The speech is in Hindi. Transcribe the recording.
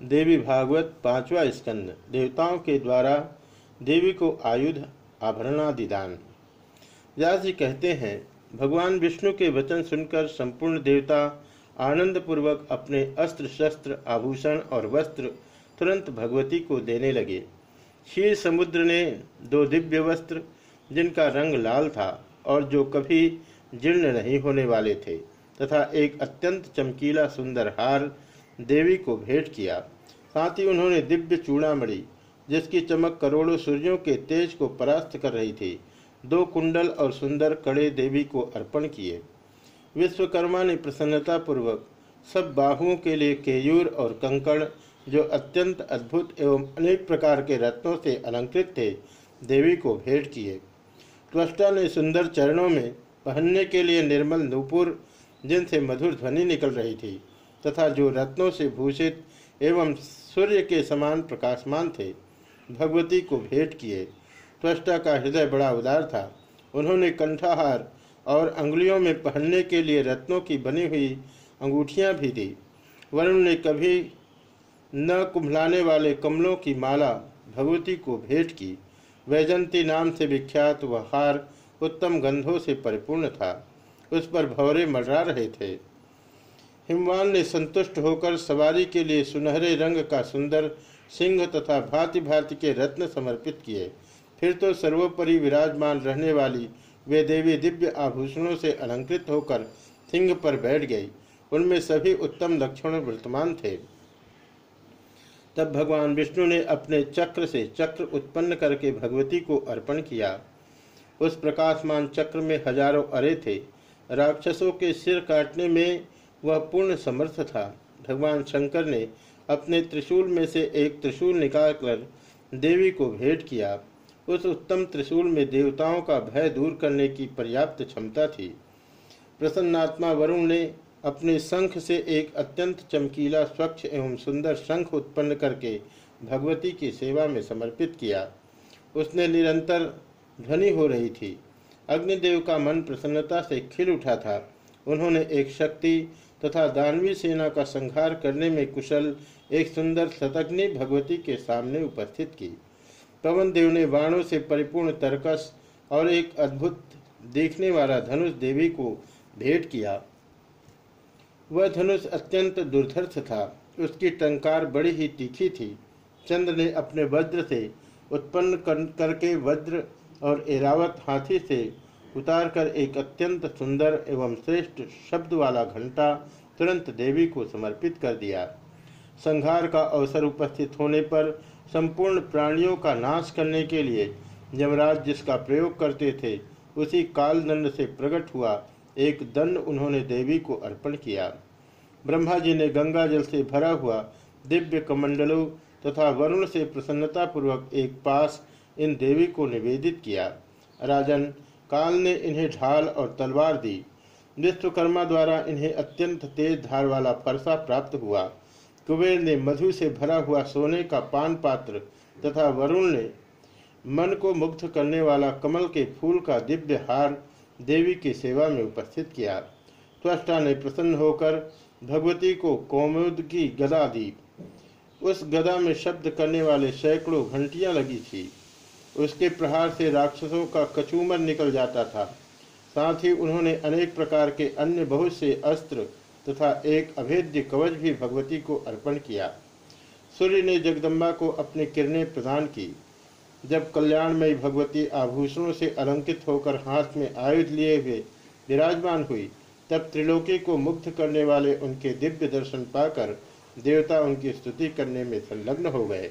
देवी भागवत पांचवा स्कंद, देवताओं के द्वारा देवी को आयुध, आभरणादि दान। व्यास जी कहते हैं, भगवान विष्णु के वचन सुनकर संपूर्ण देवता आनंद पूर्वक अपने अस्त्र शस्त्र, आभूषण और वस्त्र तुरंत भगवती को देने लगे। क्षीर समुद्र ने दो दिव्य वस्त्र, जिनका रंग लाल था और जो कभी जीर्ण नहीं होने वाले थे, तथा एक अत्यंत चमकीला सुंदर हार देवी को भेंट किया। साथ ही उन्होंने दिव्य चूड़ामणि जिसकी चमक करोड़ों सूर्यों के तेज को परास्त कर रही थी, दो कुंडल और सुंदर कड़े देवी को अर्पण किए। विश्वकर्मा ने प्रसन्नता पूर्वक सब बाहुओं के लिए केयूर और कंकड़, जो अत्यंत अद्भुत एवं अनेक प्रकार के रत्नों से अलंकृत थे, देवी को भेंट किए। त्वष्टा ने सुंदर चरणों में पहनने के लिए निर्मल नूपुर, जिनसे मधुर ध्वनि निकल रही थी। तथा जो रत्नों से भूषित एवं सूर्य के समान प्रकाशमान थे, भगवती को भेंट किए। त्वष्टा का हृदय बड़ा उदार था। उन्होंने कंठाहार और अंगुलियों में पहनने के लिए रत्नों की बनी हुई अंगूठियाँ भी दी। वरुण ने कभी न कुंभलाने वाले कमलों की माला भगवती को भेंट की। वैजंती नाम से विख्यात वह हार उत्तम गंधों से परिपूर्ण था। उस पर भवरे मडरा रहे थे। हिमवान ने संतुष्ट होकर सवारी के लिए सुनहरे रंग का सुंदर सिंह तथा भांति भांति के रत्न समर्पित किए। फिर तो सर्वोपरि विराजमान रहने वाली वे देवी दिव्य आभूषणों से अलंकृत होकर सिंह पर बैठ गई। उनमें सभी उत्तम लक्षण वर्तमान थे। तब भगवान विष्णु ने अपने चक्र से चक्र उत्पन्न करके भगवती को अर्पण किया। उस प्रकाशमान चक्र में हज़ारों अरे थे। राक्षसों के सिर काटने में वह पूर्ण समर्थ था। भगवान शंकर ने अपने त्रिशूल में से एक त्रिशूल निकालकर देवी को भेंट किया। उस उत्तम त्रिशूल में देवताओं का भय दूर करने की पर्याप्त क्षमता थी। प्रसन्नात्मा वरुण ने अपने शंख से एक अत्यंत चमकीला, स्वच्छ एवं सुंदर शंख उत्पन्न करके भगवती की सेवा में समर्पित किया। उसने निरंतर ध्वनि हो रही थी। अग्निदेव का मन प्रसन्नता से खिल उठा था। उन्होंने एक शक्ति तथा दानवी सेना का संहार करने में कुशल, एक सुंदर शतग्नि भगवती के सामने उपस्थित की। पवन देव ने बाणों से परिपूर्ण तर्कस और एक अद्भुत देखने वाला धनुष देवी को भेंट किया। वह धनुष अत्यंत दुर्धर्ष था। उसकी टंकार बड़ी ही तीखी थी। चंद्र ने अपने वज्र से उत्पन्न करके वज्र और एरावत हाथी से उतारकर एक अत्यंत सुंदर एवं श्रेष्ठ शब्द वाला घंटा तुरंत देवी को समर्पित कर दिया। संहार का अवसर उपस्थित होने पर संपूर्ण प्राणियों का नाश करने के लिए यमराज जिसका प्रयोग करते थे, उसी काल दंड से प्रकट हुआ एक दंड उन्होंने देवी को अर्पण किया। ब्रह्मा जी ने गंगा जल से भरा हुआ दिव्य कमंडलों तथा वरुण से प्रसन्नतापूर्वक एक पास इन देवी को निवेदित किया। राजन काल ने इन्हें ढाल और तलवार दी। विश्वकर्मा द्वारा इन्हें अत्यंत तेज धार वाला फरसा प्राप्त हुआ। कुबेर ने मधु से भरा हुआ सोने का पान पात्र तथा वरुण ने मन को मुग्ध करने वाला कमल के फूल का दिव्य हार देवी की सेवा में उपस्थित किया। त्वष्टा ने प्रसन्न होकर भगवती को कौमुद की गदा दी। उस गदा में शब्द करने वाले सैकड़ों घंटियाँ लगी थी। उसके प्रहार से राक्षसों का कचूमर निकल जाता था। साथ ही उन्होंने अनेक प्रकार के अन्य बहुत से अस्त्र तथा एक अभेद्य कवच भी भगवती को अर्पण किया। सूर्य ने जगदम्बा को अपनी किरणें प्रदान की। जब कल्याणमयी भगवती आभूषणों से अलंकित होकर हाथ में आयुध लिए हुए विराजमान हुई, तब त्रिलोकी को मुग्ध करने वाले उनके दिव्य दर्शन पाकर देवता उनकी स्तुति करने में संलग्न हो गए।